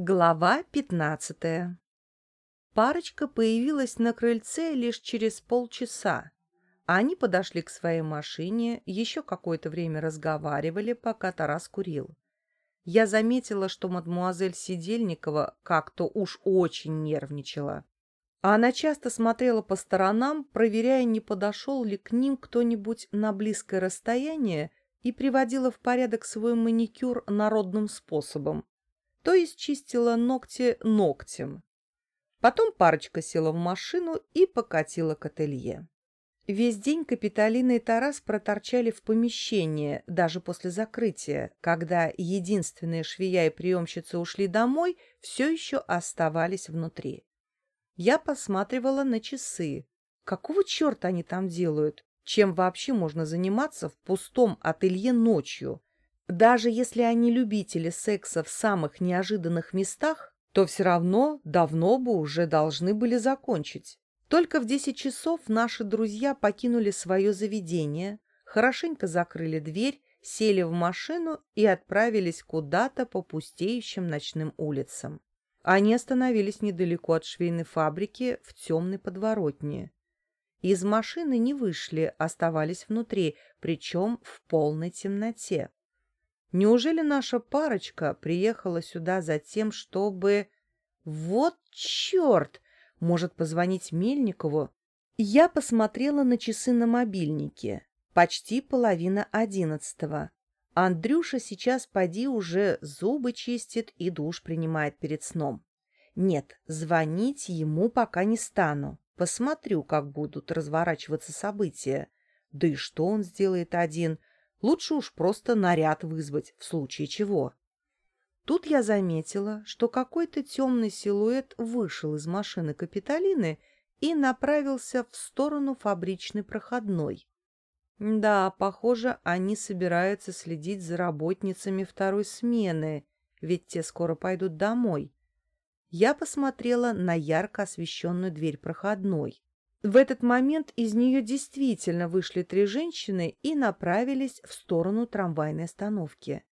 Глава пятнадцатая Парочка появилась на крыльце лишь через полчаса. Они подошли к своей машине, еще какое-то время разговаривали, пока Тарас курил. Я заметила, что мадмуазель Сидельникова как-то уж очень нервничала. Она часто смотрела по сторонам, проверяя, не подошел ли к ним кто-нибудь на близкое расстояние, и приводила в порядок свой маникюр народным способом, то есть чистила ногти ногтем. Потом парочка села в машину и покатила к ателье. Весь день Капитолина и Тарас проторчали в помещении, даже после закрытия, когда единственные швея и приемщицы ушли домой, все еще оставались внутри. Я посматривала на часы. Какого черта они там делают? Чем вообще можно заниматься в пустом ателье ночью? Даже если они любители секса в самых неожиданных местах, то все равно давно бы уже должны были закончить. Только в десять часов наши друзья покинули свое заведение, хорошенько закрыли дверь, сели в машину и отправились куда-то по пустеющим ночным улицам. Они остановились недалеко от швейной фабрики в темной подворотне. Из машины не вышли, оставались внутри, причем в полной темноте. Неужели наша парочка приехала сюда за тем, чтобы... Вот черт! Может, позвонить Мельникову? Я посмотрела на часы на мобильнике. Почти половина одиннадцатого. Андрюша сейчас поди уже зубы чистит и душ принимает перед сном. Нет, звонить ему пока не стану. Посмотрю, как будут разворачиваться события. Да и что он сделает один? Лучше уж просто наряд вызвать, в случае чего. Тут я заметила, что какой-то темный силуэт вышел из машины Капитолины и направился в сторону фабричной проходной. Да, похоже, они собираются следить за работницами второй смены, ведь те скоро пойдут домой. Я посмотрела на ярко освещенную дверь проходной. В этот момент из нее действительно вышли три женщины и направились в сторону трамвайной остановки.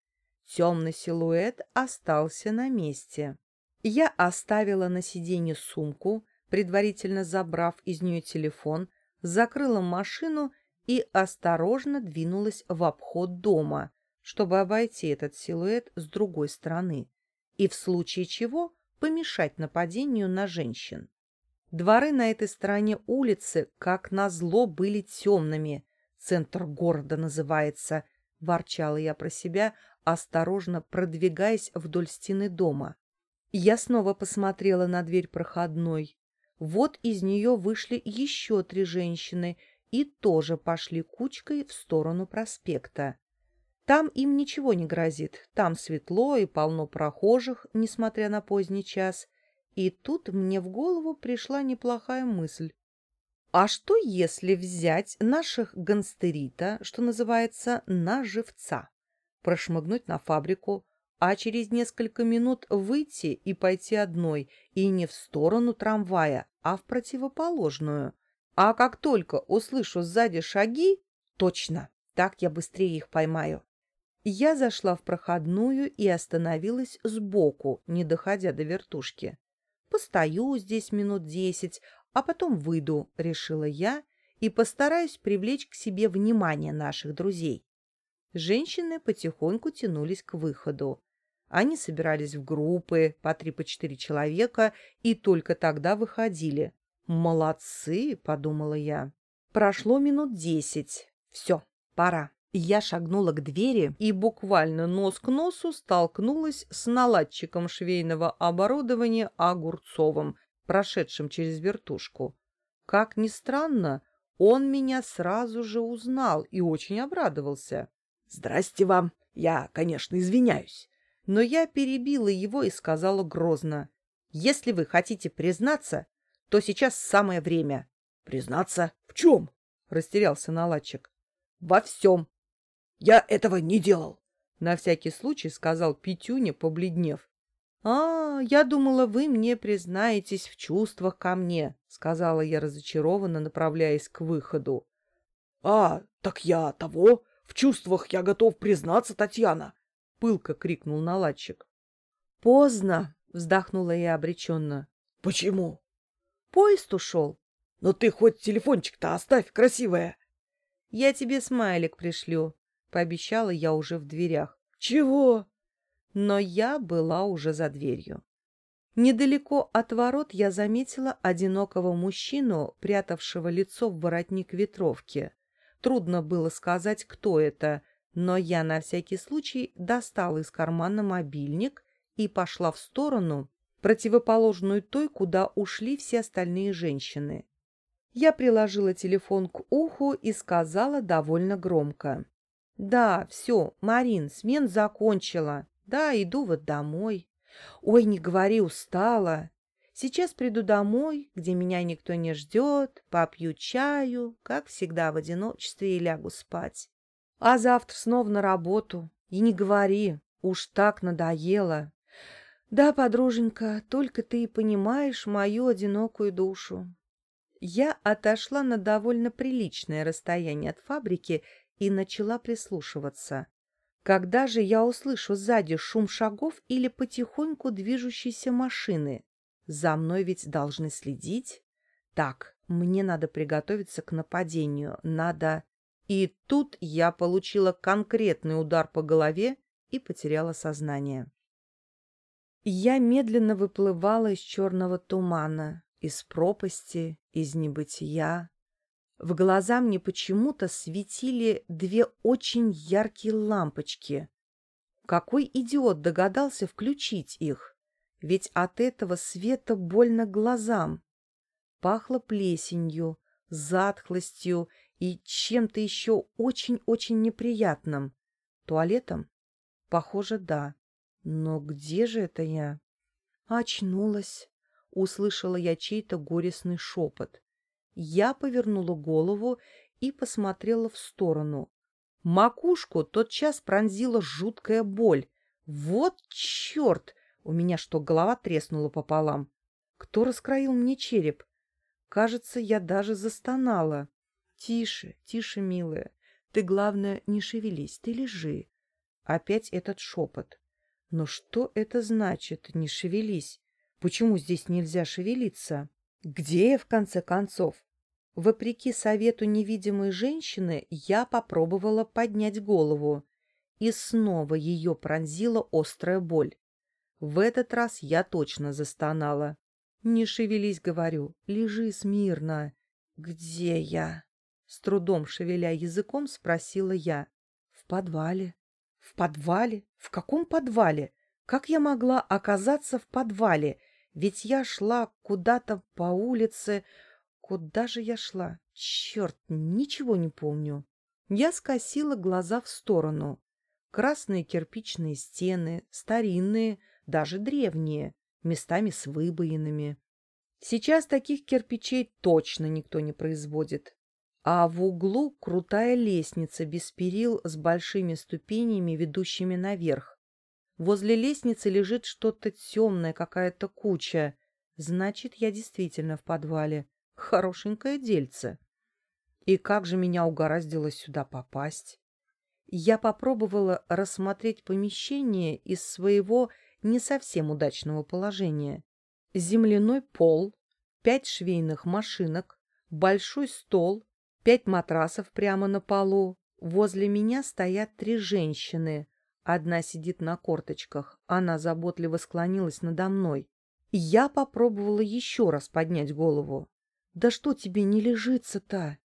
Темный силуэт остался на месте. Я оставила на сиденье сумку, предварительно забрав из нее телефон, закрыла машину и осторожно двинулась в обход дома, чтобы обойти этот силуэт с другой стороны и в случае чего помешать нападению на женщин. Дворы на этой стороне улицы, как назло, были темными. Центр города называется, — ворчала я про себя, осторожно продвигаясь вдоль стены дома. Я снова посмотрела на дверь проходной. Вот из нее вышли еще три женщины и тоже пошли кучкой в сторону проспекта. Там им ничего не грозит, там светло и полно прохожих, несмотря на поздний час, и тут мне в голову пришла неплохая мысль. А что, если взять наших гангстерита, что называется, на живца, прошмыгнуть на фабрику, а через несколько минут выйти и пойти одной, и не в сторону трамвая, а в противоположную? А как только услышу сзади шаги, точно, так я быстрее их поймаю. Я зашла в проходную и остановилась сбоку, не доходя до вертушки. Постою здесь минут десять, а потом выйду, решила я, и постараюсь привлечь к себе внимание наших друзей. Женщины потихоньку тянулись к выходу. Они собирались в группы по три по четыре человека и только тогда выходили. «Молодцы!» — подумала я. Прошло минут десять. Все, пора. Я шагнула к двери и буквально нос к носу столкнулась с наладчиком швейного оборудования Огурцовым, прошедшим через вертушку. Как ни странно, он меня сразу же узнал и очень обрадовался. «Здрасте вам! Я, конечно, извиняюсь!» Но я перебила его и сказала грозно. «Если вы хотите признаться, то сейчас самое время». «Признаться? В чем?» — растерялся наладчик. «Во всем. Я этого не делал. На всякий случай сказал Петюня, побледнев. «А, я думала, вы мне признаетесь в чувствах ко мне», — сказала я разочарованно, направляясь к выходу. «А, так я того. В чувствах я готов признаться, Татьяна», — пылко крикнул наладчик. «Поздно», — Вздохнула я обреченно. Почему? Поезд ушел. Но ты хоть телефончик-то оставь, красивая. Я тебе смайлик пришлю, пообещала я уже в дверях. Чего? Но я была уже за дверью. Недалеко от ворот я заметила одинокого мужчину, прятавшего лицо в воротник ветровки. Трудно было сказать, кто это, но я на всякий случай достала из кармана мобильник и пошла в сторону, противоположную той, куда ушли все остальные женщины. Я приложила телефон к уху и сказала довольно громко. «Да, все, Марин, смен закончила. Да, иду вот домой». Ой, не говори, устала. Сейчас приду домой, где меня никто не ждет, попью чаю, как всегда в одиночестве и лягу спать. А завтра снова на работу. И не говори, уж так надоело. Да, подруженька, только ты и понимаешь мою одинокую душу. Я отошла на довольно приличное расстояние от фабрики и начала прислушиваться. Когда же я услышу сзади шум шагов или потихоньку движущейся машины? За мной ведь должны следить. Так, мне надо приготовиться к нападению. Надо... И тут я получила конкретный удар по голове и потеряла сознание. Я медленно выплывала из черного тумана, из пропасти, из небытия. В глаза мне почему-то светили две очень яркие лампочки. Какой идиот догадался включить их? Ведь от этого света больно глазам. Пахло плесенью, затхлостью и чем-то еще очень-очень неприятным. Туалетом? Похоже, да. Но где же это я? Очнулась. Услышала я чей-то горестный шепот. Я повернула голову и посмотрела в сторону. Макушку тотчас пронзила жуткая боль. Вот черт! У меня что, голова треснула пополам? Кто раскроил мне череп? Кажется, я даже застонала. Тише, тише, милая. Ты, главное, не шевелись, ты лежи. Опять этот шепот. Но что это значит, не шевелись? Почему здесь нельзя шевелиться? Где я, в конце концов? Вопреки совету невидимой женщины, я попробовала поднять голову, и снова ее пронзила острая боль. В этот раз я точно застонала. «Не шевелись, — говорю, — лежи смирно». «Где я?» — с трудом шевеля языком спросила я. «В подвале». «В подвале? В каком подвале? Как я могла оказаться в подвале? Ведь я шла куда-то по улице, Куда же я шла? Черт, ничего не помню. Я скосила глаза в сторону. Красные кирпичные стены, старинные, даже древние, местами с выбоинами. Сейчас таких кирпичей точно никто не производит. А в углу крутая лестница без перил с большими ступенями, ведущими наверх. Возле лестницы лежит что-то темное, какая-то куча. Значит, я действительно в подвале. Хорошенькое дельце. И как же меня угораздило сюда попасть? Я попробовала рассмотреть помещение из своего не совсем удачного положения. Земляной пол, пять швейных машинок, большой стол, пять матрасов прямо на полу. Возле меня стоят три женщины. Одна сидит на корточках, она заботливо склонилась надо мной. Я попробовала еще раз поднять голову. Да что тебе не лежится-то?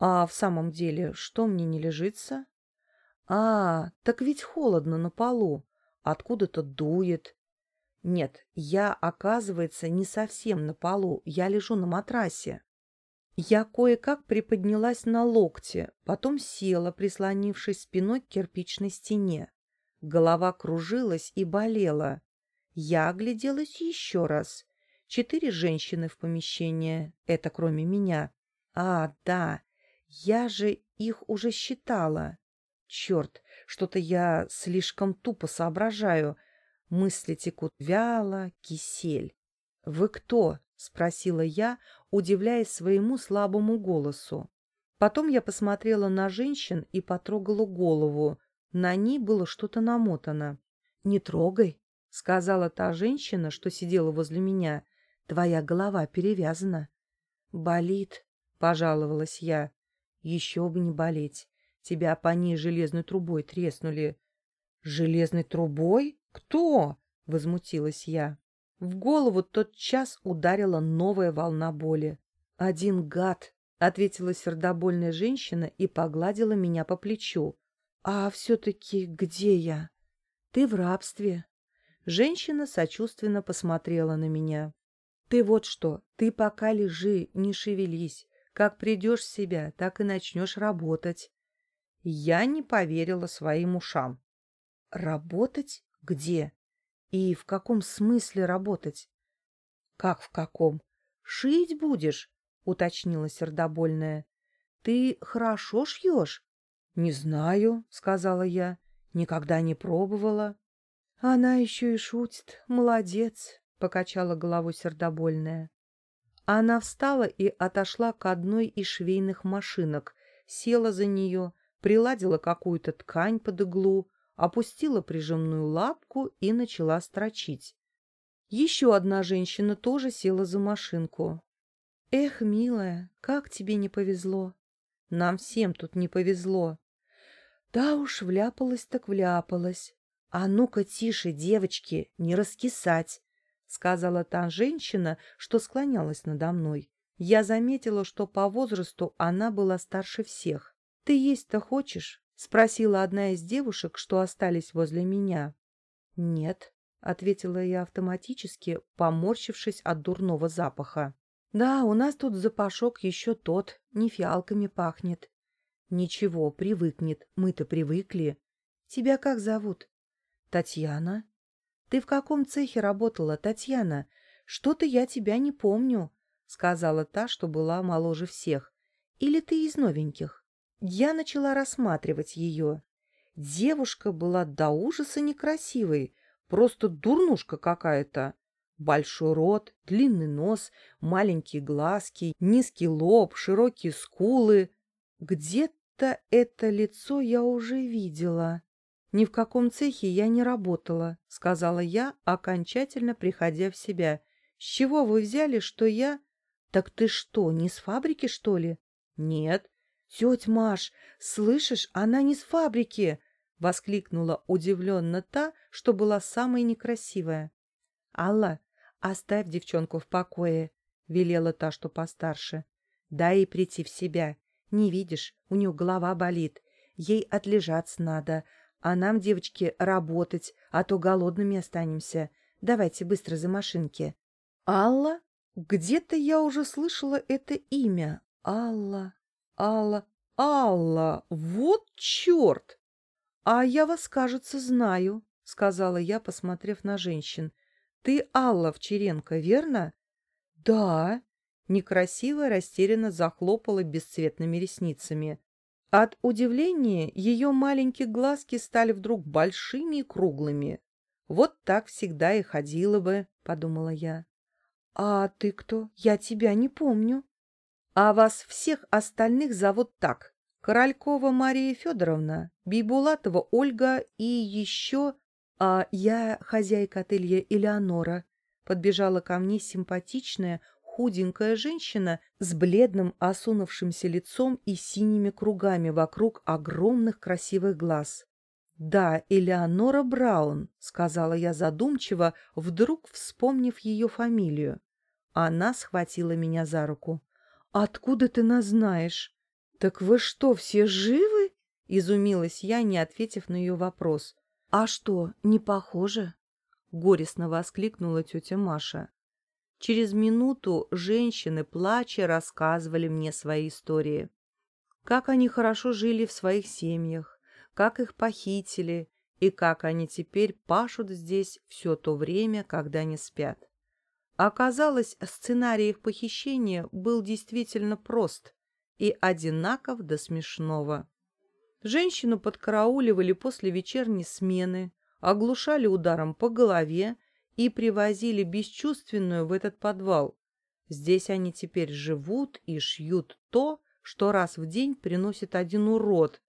А в самом деле, что мне не лежится? А, так ведь холодно на полу. Откуда-то дует. Нет, я, оказывается, не совсем на полу. Я лежу на матрасе. Я кое-как приподнялась на локте, потом села, прислонившись спиной к кирпичной стене. Голова кружилась и болела. Я огляделась еще раз. Четыре женщины в помещении, это кроме меня. А, да, я же их уже считала. Черт, что-то я слишком тупо соображаю. Мысли текут вяло, кисель. «Вы кто?» — спросила я, удивляясь своему слабому голосу. Потом я посмотрела на женщин и потрогала голову. На ней было что-то намотано. «Не трогай», — сказала та женщина, что сидела возле меня. Твоя голова перевязана. Болит, пожаловалась я. Еще бы не болеть. Тебя по ней железной трубой треснули. Железной трубой? Кто? Возмутилась я. В голову тот час ударила новая волна боли. Один гад, ответила сердобольная женщина и погладила меня по плечу. А все-таки где я? Ты в рабстве. Женщина сочувственно посмотрела на меня. Ты вот что, ты пока лежи, не шевелись. Как придешь в себя, так и начнешь работать. Я не поверила своим ушам. Работать? Где? И в каком смысле работать? Как в каком? Шить будешь? Уточнила сердобольная. Ты хорошо шьешь? Не знаю, сказала я. Никогда не пробовала. Она еще и шутит. Молодец, покачала головой сердобольная. Она встала и отошла к одной из швейных машинок, села за нее, приладила какую-то ткань под иглу, опустила прижимную лапку и начала строчить. Еще одна женщина тоже села за машинку. «Эх, милая, как тебе не повезло!» «Нам всем тут не повезло!» «Да уж, вляпалась так вляпалась!» «А ну-ка тише, девочки, не раскисать!» — сказала та женщина, что склонялась надо мной. Я заметила, что по возрасту она была старше всех. «Ты есть-то хочешь?» — спросила одна из девушек, что остались возле меня. «Нет», — ответила я автоматически, поморщившись от дурного запаха. «Да, у нас тут запашок еще тот, не фиалками пахнет». «Ничего, привыкнет, мы-то привыкли. Тебя как зовут?» «Татьяна». «Ты в каком цехе работала, Татьяна? Что-то я тебя не помню», — сказала та, что была моложе всех. «Или ты из новеньких?» Я начала рассматривать ее. Девушка была до ужаса некрасивой, просто дурнушка какая-то. Большой рот, длинный нос, маленькие глазки, низкий лоб, широкие скулы. Где-то это лицо я уже видела. «Ни в каком цехе я не работала», — сказала я, окончательно приходя в себя. «С чего вы взяли, что я...» «Так ты что, не с фабрики, что ли?» «Нет». «Тетя Маш, слышишь, она не с фабрики!» — воскликнула удивленно та, что была самой некрасивая. «Алла, оставь девчонку в покое», — велела та, что постарше. «Дай ей прийти в себя. Не видишь, у нее голова болит. Ей отлежаться надо, а нам, девочки, работать, а то голодными останемся. Давайте быстро за машинки». «Алла? Где-то я уже слышала это имя. Алла, Алла, Алла, вот черт! А я вас, кажется, знаю, сказала я, посмотрев на женщин. Ты Алла Вчеренко, верно? Да. Некрасиво растерянно захлопала бесцветными ресницами. От удивления ее маленькие глазки стали вдруг большими и круглыми. «Вот так всегда и ходила бы», — подумала я. «А ты кто? Я тебя не помню». А вас всех остальных зовут так. Королькова Мария Федоровна, Бибулатова Ольга и еще... А я хозяйка ателье Элеонора. Подбежала ко мне симпатичная, худенькая женщина с бледным осунувшимся лицом и синими кругами вокруг огромных красивых глаз. «Да, Элеонора Браун», — сказала я задумчиво, вдруг вспомнив ее фамилию. Она схватила меня за руку. «Откуда ты нас знаешь?» «Так вы что, все живы?» — изумилась я, не ответив на ее вопрос. «А что, не похоже?» — горестно воскликнула тетя Маша. Через минуту женщины, плача, рассказывали мне свои истории. Как они хорошо жили в своих семьях, как их похитили и как они теперь пашут здесь все то время, когда не спят. Оказалось, сценарий их похищения был действительно прост и одинаков до смешного. Женщину подкарауливали после вечерней смены, оглушали ударом по голове и привозили бесчувственную в этот подвал. Здесь они теперь живут и шьют то, что раз в день приносит один урод,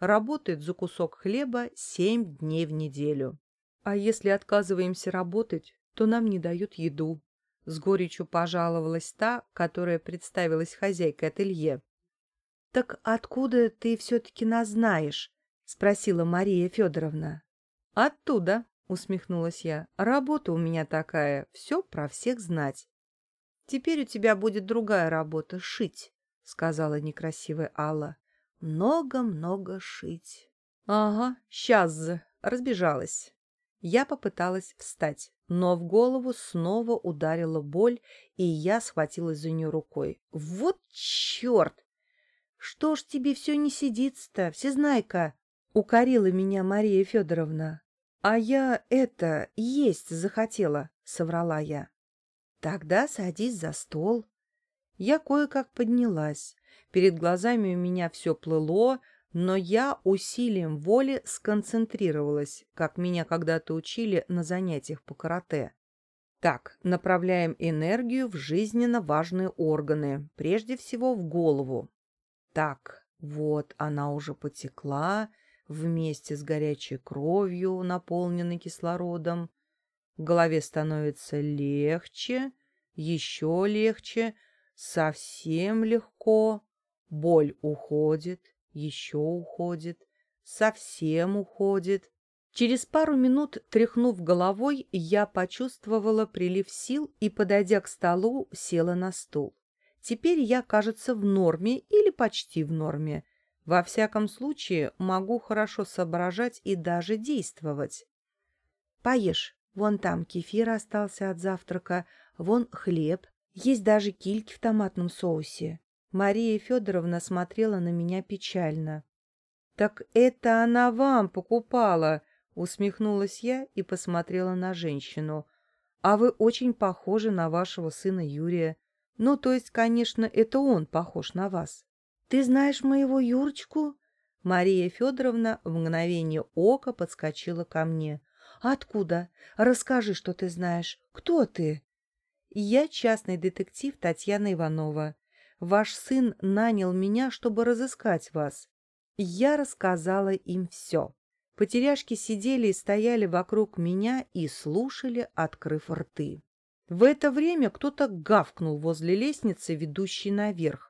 работает за кусок хлеба семь дней в неделю. А если отказываемся работать, то нам не дают еду. С горечью пожаловалась та, которая представилась хозяйкой ателье. — Так откуда ты все-таки нас знаешь? — спросила Мария Федоровна. — Оттуда, — усмехнулась я. — Работа у меня такая, все про всех знать. — Теперь у тебя будет другая работа — шить, — сказала некрасивая Алла. Много-много шить. Ага, сейчас разбежалась. Я попыталась встать, но в голову снова ударила боль, и я схватилась за нее рукой. Вот черт! Что ж тебе все не сидится-то, всезнайка? Укорила меня Мария Федоровна. А я это, есть захотела, соврала я. Тогда садись за стол. Я кое-как поднялась. Перед глазами у меня все плыло, но я усилием воли сконцентрировалась, как меня когда-то учили на занятиях по карате. Так, направляем энергию в жизненно важные органы, прежде всего в голову. Так, вот она уже потекла вместе с горячей кровью, наполненной кислородом. Голове становится легче, еще легче, совсем легко. Боль уходит, еще уходит, совсем уходит. Через пару минут, тряхнув головой, я почувствовала прилив сил и, подойдя к столу, села на стул. Теперь я, кажется, в норме или почти в норме. Во всяком случае, могу хорошо соображать и даже действовать. Поешь. Вон там кефир остался от завтрака, вон хлеб, есть даже кильки в томатном соусе. Мария Федоровна смотрела на меня печально. «Так это она вам покупала!» — усмехнулась я и посмотрела на женщину. «А вы очень похожи на вашего сына Юрия. Ну, то есть, конечно, это он похож на вас». «Ты знаешь моего Юрочку?» Мария Федоровна в мгновение ока подскочила ко мне. «Откуда? Расскажи, что ты знаешь. Кто ты?» «Я частный детектив Татьяна Иванова. Ваш сын нанял меня, чтобы разыскать вас. Я рассказала им все. Потеряшки сидели и стояли вокруг меня и слушали, открыв рты. В это время кто-то гавкнул возле лестницы, ведущей наверх.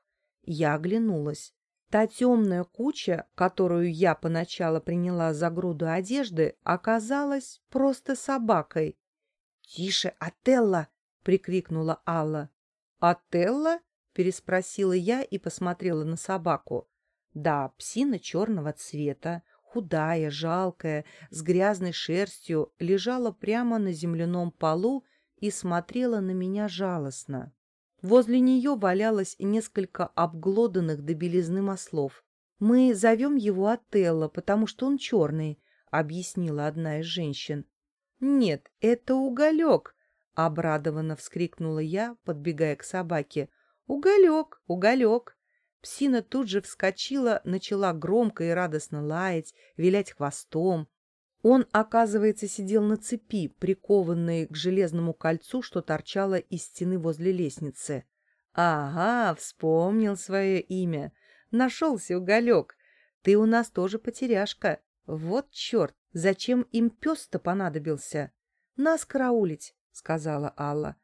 Я оглянулась. Та темная куча, которую я поначалу приняла за груду одежды, оказалась просто собакой. — Тише, Отелло! — прикрикнула Алла. — Отелло? переспросила я и посмотрела на собаку. Да, псина черного цвета, худая, жалкая, с грязной шерстью, лежала прямо на земляном полу и смотрела на меня жалостно. Возле нее валялось несколько обглоданных до белизны маслов. «Мы зовем его Отелло, потому что он черный», — объяснила одна из женщин. «Нет, это уголек!» — обрадованно вскрикнула я, подбегая к собаке. «Уголек! Уголек!» Псина тут же вскочила, начала громко и радостно лаять, вилять хвостом. Он, оказывается, сидел на цепи, прикованной к железному кольцу, что торчало из стены возле лестницы. «Ага, вспомнил свое имя. Нашелся уголек. Ты у нас тоже потеряшка. Вот черт, зачем им пес-то понадобился?» «Нас караулить», — сказала Алла.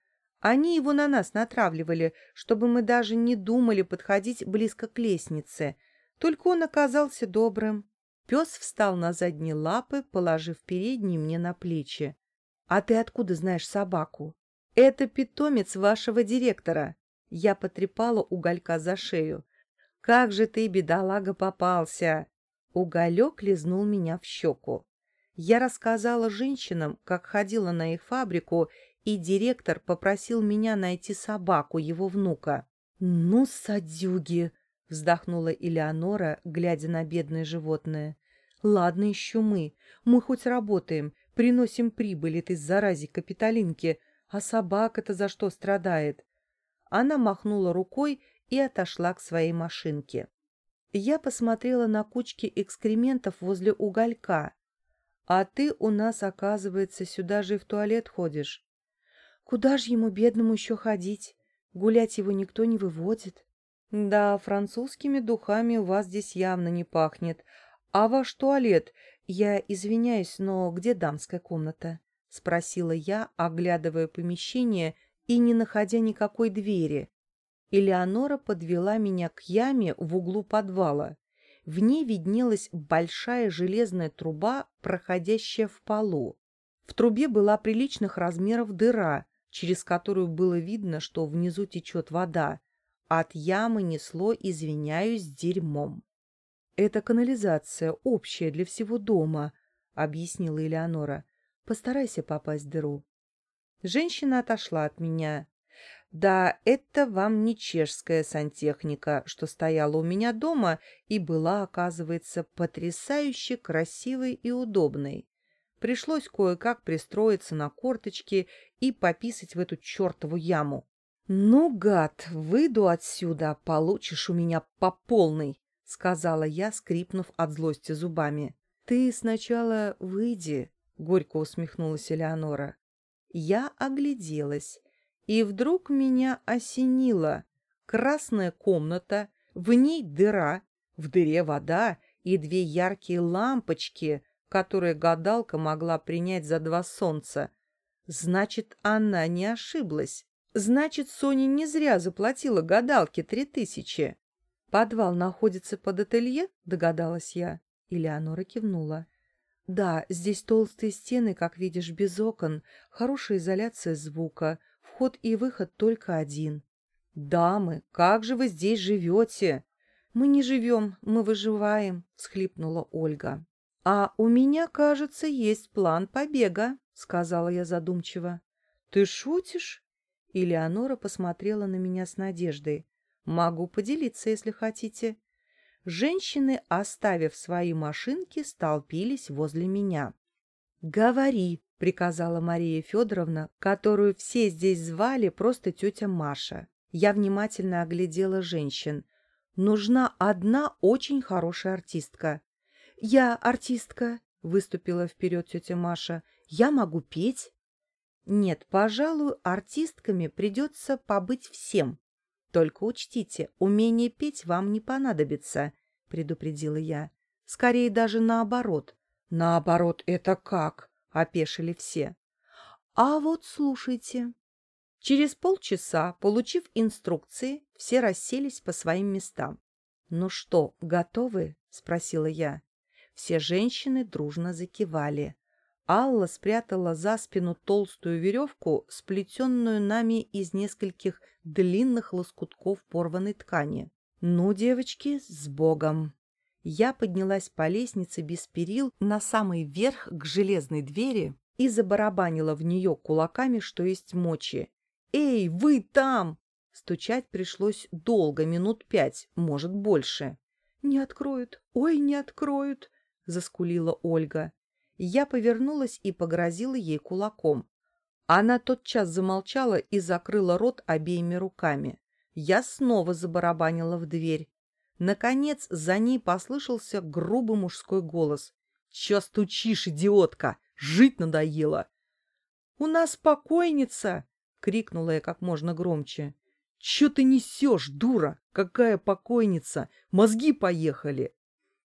Они его на нас натравливали, чтобы мы даже не думали подходить близко к лестнице. Только он оказался добрым. Пес встал на задние лапы, положив передние мне на плечи. — А ты откуда знаешь собаку? — Это питомец вашего директора. Я потрепала уголька за шею. — Как же ты, бедолага, попался! Уголек лизнул меня в щеку. Я рассказала женщинам, как ходила на их фабрику и директор попросил меня найти собаку его внука. «Ну, садюги!» — вздохнула Элеонора, глядя на бедное животное. «Ладно еще мы. Мы хоть работаем, приносим прибыль этой заразе капиталинки, а собака-то за что страдает?» Она махнула рукой и отошла к своей машинке. Я посмотрела на кучки экскрементов возле уголька. «А ты у нас, оказывается, сюда же и в туалет ходишь». Куда же ему, бедному, еще ходить? Гулять его никто не выводит. Да, французскими духами у вас здесь явно не пахнет. А ваш туалет Я извиняюсь, но где дамская комната? — спросила я, оглядывая помещение и не находя никакой двери. Элеонора подвела меня к яме в углу подвала. В ней виднелась большая железная труба, проходящая в полу. В трубе была приличных размеров дыра, через которую было видно, что внизу течет вода. От ямы несло, извиняюсь, дерьмом. «Это канализация, общая для всего дома», — объяснила Элеонора. «Постарайся попасть в дыру». Женщина отошла от меня. Да, это вам не чешская сантехника, что стояла у меня дома и была, оказывается, потрясающе красивой и удобной. Пришлось кое-как пристроиться на корточки и пописать в эту чертову яму. «Ну, гад, выйду отсюда, получишь у меня по полной», — сказала я, скрипнув от злости зубами. «Ты сначала выйди», — горько усмехнулась Элеонора. Я огляделась. И вдруг меня осенило. Красная комната, в ней дыра, в дыре вода и две яркие лампочки, которые гадалка могла принять за два солнца. Значит, она не ошиблась. Значит, Соня не зря заплатила гадалке три тысячи. Подвал находится под ателье, догадалась я. Элеонора кивнула. Да, здесь толстые стены, как видишь, без окон, хорошая изоляция звука, Вход и выход только один. «Дамы, как же вы здесь живете?» «Мы не живем, мы выживаем», — схлипнула Ольга. «А у меня, кажется, есть план побега», — сказала я задумчиво. «Ты шутишь?» И Леонора посмотрела на меня с надеждой. «Могу поделиться, если хотите». Женщины, оставив свои машинки, столпились возле меня. «Говори», приказала Мария Федоровна, которую все здесь звали просто тетя Маша. Я внимательно оглядела женщин. Нужна одна очень хорошая артистка. «Я артистка», — выступила вперед тетя Маша. «Я могу петь». «Нет, пожалуй, артистками придется побыть всем. Только учтите, умение петь вам не понадобится», — предупредила я. «Скорее даже наоборот». «Наоборот, это как?» — опешили все. «А вот слушайте». Через полчаса, получив инструкции, все расселись по своим местам. «Ну что, готовы?» — спросила я. Все женщины дружно закивали. Алла спрятала за спину толстую веревку, сплетенную нами из нескольких длинных лоскутков порванной ткани. «Ну, девочки, с Богом!» Я поднялась по лестнице без перил на самый верх к железной двери и забарабанила в нее кулаками, что есть мочи. «Эй, вы там!» Стучать пришлось долго, минут пять, может, больше. «Не откроют! Ой, не откроют!» — заскулила Ольга. Я повернулась и погрозила ей кулаком. Она тотчас замолчала и закрыла рот обеими руками. Я снова забарабанила в дверь. Наконец за ней послышался грубый мужской голос. «Чё стучишь, идиотка? Жить надоело!» «У нас покойница!» — крикнула я как можно громче. «Чё ты несешь, дура? Какая покойница? Мозги поехали!»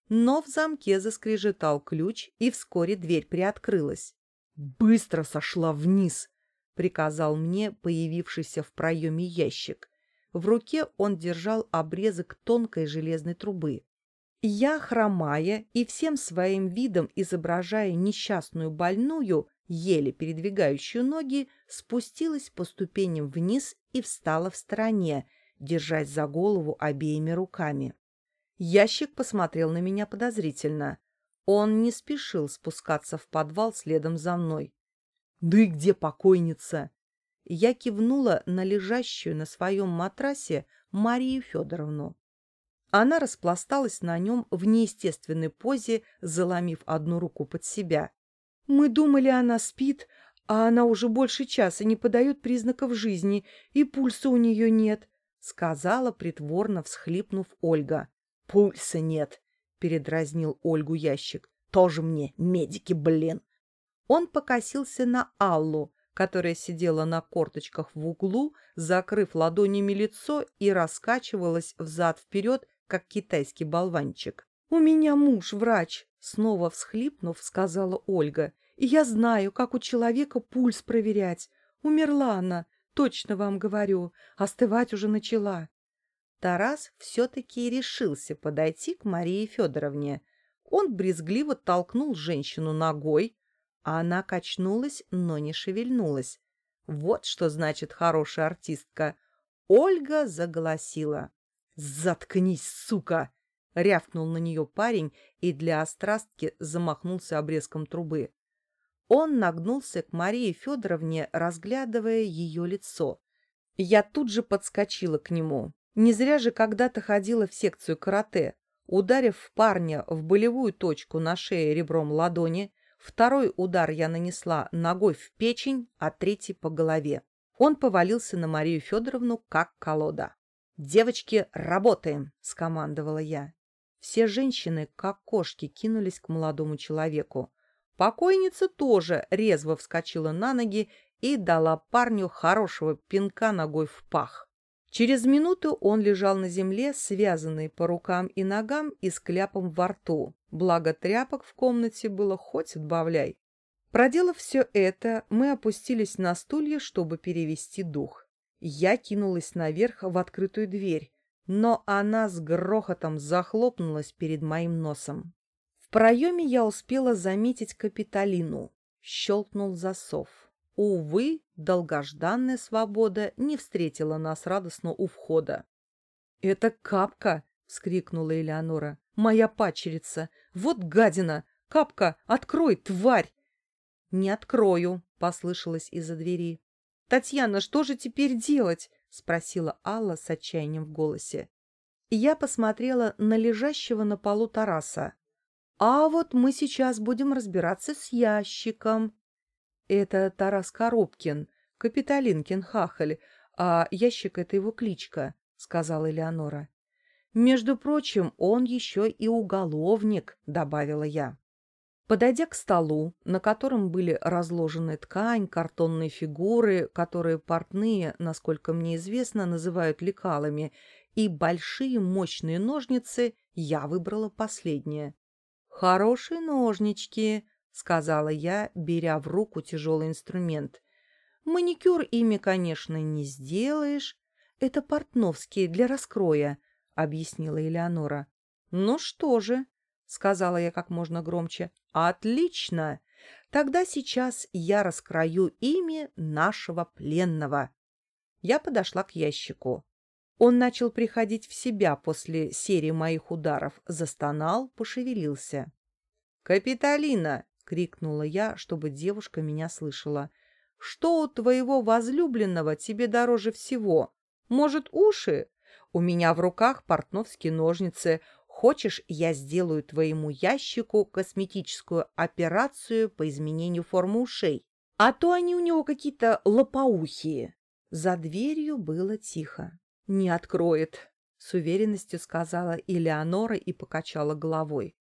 Но в замке заскрежетал ключ, и вскоре дверь приоткрылась. «Быстро сошла вниз!» — приказал мне появившийся в проеме ящик. В руке он держал обрезок тонкой железной трубы. Я, хромая и всем своим видом изображая несчастную больную, еле передвигающую ноги, спустилась по ступеням вниз и встала в стороне, держась за голову обеими руками. Ящик посмотрел на меня подозрительно. Он не спешил спускаться в подвал следом за мной. — Да и где покойница? Я кивнула на лежащую на своем матрасе Марию Федоровну. Она распласталась на нем в неестественной позе, заломив одну руку под себя. «Мы думали, она спит, а она уже больше часа не подает признаков жизни, и пульса у нее нет», — сказала, притворно всхлипнув Ольга. «Пульса нет», — передразнил Ольгу ящик. «Тоже мне медики, блин!» Он покосился на Аллу, которая сидела на корточках в углу, закрыв ладонями лицо и раскачивалась взад-вперед, как китайский болванчик. «У меня муж врач», — снова всхлипнув, сказала Ольга. «И я знаю, как у человека пульс проверять. Умерла она, точно вам говорю, остывать уже начала». Тарас все-таки решился подойти к Марии Федоровне. Он брезгливо толкнул женщину ногой, а она качнулась, но не шевельнулась. Вот что значит хорошая артистка. Ольга заголосила. «Заткнись, сука!» — рявкнул на нее парень и для острастки замахнулся обрезком трубы. Он нагнулся к Марии Федоровне, разглядывая ее лицо. Я тут же подскочила к нему. Не зря же когда-то ходила в секцию карате. Ударив парня в болевую точку на шее ребром ладони, второй удар я нанесла ногой в печень, а третий по голове. Он повалился на Марию Федоровну, как колода. «Девочки, работаем!» — скомандовала я. Все женщины, как кошки, кинулись к молодому человеку. Покойница тоже резво вскочила на ноги и дала парню хорошего пинка ногой в пах. Через минуту он лежал на земле, связанный по рукам и ногам и с кляпом во рту. Благо тряпок в комнате было хоть отбавляй. Проделав все это, мы опустились на стулья, чтобы перевести дух. Я кинулась наверх в открытую дверь, но она с грохотом захлопнулась перед моим носом. В проеме я успела заметить Капитолину. Щелкнул засов. Увы, долгожданная свобода не встретила нас радостно у входа. — Это Капка! — вскрикнула Элеонора. — Моя пачерица! Вот гадина! Капка, открой, тварь! — Не открою, — послышалось из-за двери. «Татьяна, что же теперь делать?» — спросила Алла с отчаянием в голосе. Я посмотрела на лежащего на полу Тараса. «А вот мы сейчас будем разбираться с ящиком». «Это Тарас Коробкин, Капитолинкин Хахаль, а ящик — это его кличка», — сказала Элеонора. «Между прочим, он еще и уголовник», — добавила я. Подойдя к столу, на котором были разложены ткань, картонные фигуры, которые портные, насколько мне известно, называют лекалами, и большие мощные ножницы, я выбрала последнее. «Хорошие ножнички», — сказала я, беря в руку тяжелый инструмент. «Маникюр ими, конечно, не сделаешь. Это портновские для раскроя», — объяснила Элеонора. «Ну что же», — сказала я как можно громче, Отлично! Тогда сейчас я раскрою ими нашего пленного. Я подошла к ящику. Он начал приходить в себя после серии моих ударов, застонал, пошевелился. «Капитолина!» — крикнула я, чтобы девушка меня слышала. «Что у твоего возлюбленного тебе дороже всего? Может, уши? У меня в руках портновские ножницы, Хочешь, я сделаю твоему ящику косметическую операцию по изменению формы ушей? А то они у него какие-то лопоухие. За дверью было тихо. «Не откроет», — с уверенностью сказала Элеонора и покачала головой.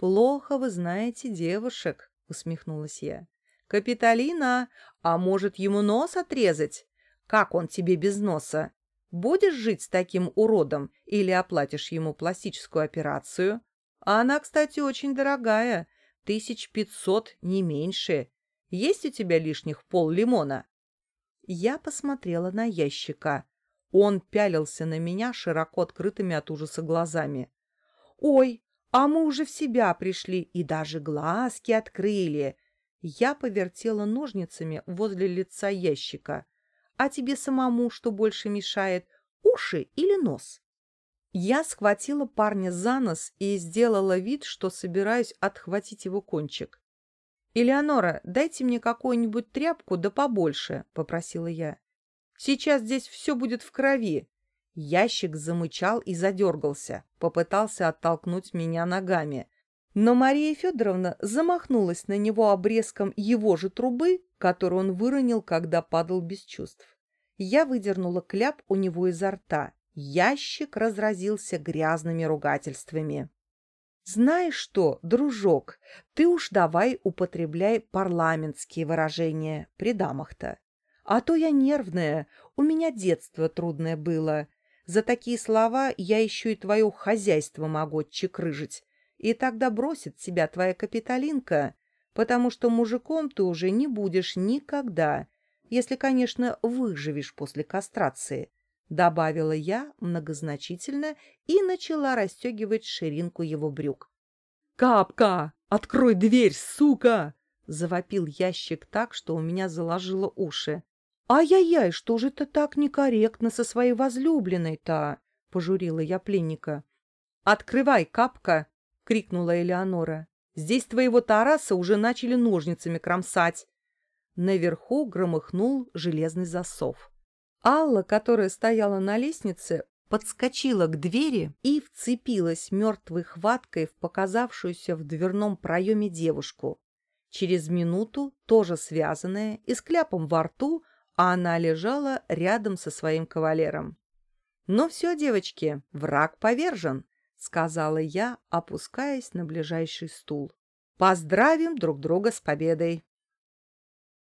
«Плохо вы знаете девушек», — усмехнулась я. «Капитолина, а может, ему нос отрезать? Как он тебе без носа? Будешь жить с таким уродом или оплатишь ему пластическую операцию? А она, кстати, очень дорогая. Тысяч пятьсот, не меньше. Есть у тебя лишних пол лимона?» Я посмотрела на ящика. Он пялился на меня широко открытыми от ужаса глазами. «Ой, а мы уже в себя пришли и даже глазки открыли!» Я повертела ножницами возле лица ящика. А тебе самому что больше мешает, уши или нос? Я схватила парня за нос и сделала вид, что собираюсь отхватить его кончик. «Элеонора, дайте мне какую-нибудь тряпку да побольше», — попросила я. «Сейчас здесь все будет в крови». Ящик замычал и задергался, попытался оттолкнуть меня ногами. Но Мария Федоровна замахнулась на него обрезком его же трубы, которую он выронил, когда падал без чувств. Я выдернула кляп у него изо рта. Ящик разразился грязными ругательствами. «Знаешь что, дружок, ты уж давай употребляй парламентские выражения при дамах-то. А то я нервная, у меня детство трудное было. За такие слова я еще и твое хозяйство могу чекрыжить. и тогда бросит тебя твоя капиталинка, потому что мужиком ты уже не будешь никогда, если, конечно, выживешь после кастрации», — добавила я многозначительно и начала расстегивать ширинку его брюк. «Капка, открой дверь, сука!» — завопил ящик так, что у меня заложило уши. «Ай-яй-яй, что же это так некорректно со своей возлюбленной-то?» — пожурила я пленника. «Открывай, капка!» — крикнула Элеонора. «Здесь твоего Тараса уже начали ножницами кромсать!» Наверху громыхнул железный засов. Алла, которая стояла на лестнице, подскочила к двери и вцепилась мертвой хваткой в показавшуюся в дверном проеме девушку. Через минуту, тоже связанная и с кляпом во рту, она лежала рядом со своим кавалером. «Ну все, девочки, враг повержен», — сказала я, опускаясь на ближайший стул. «Поздравим друг друга с победой!»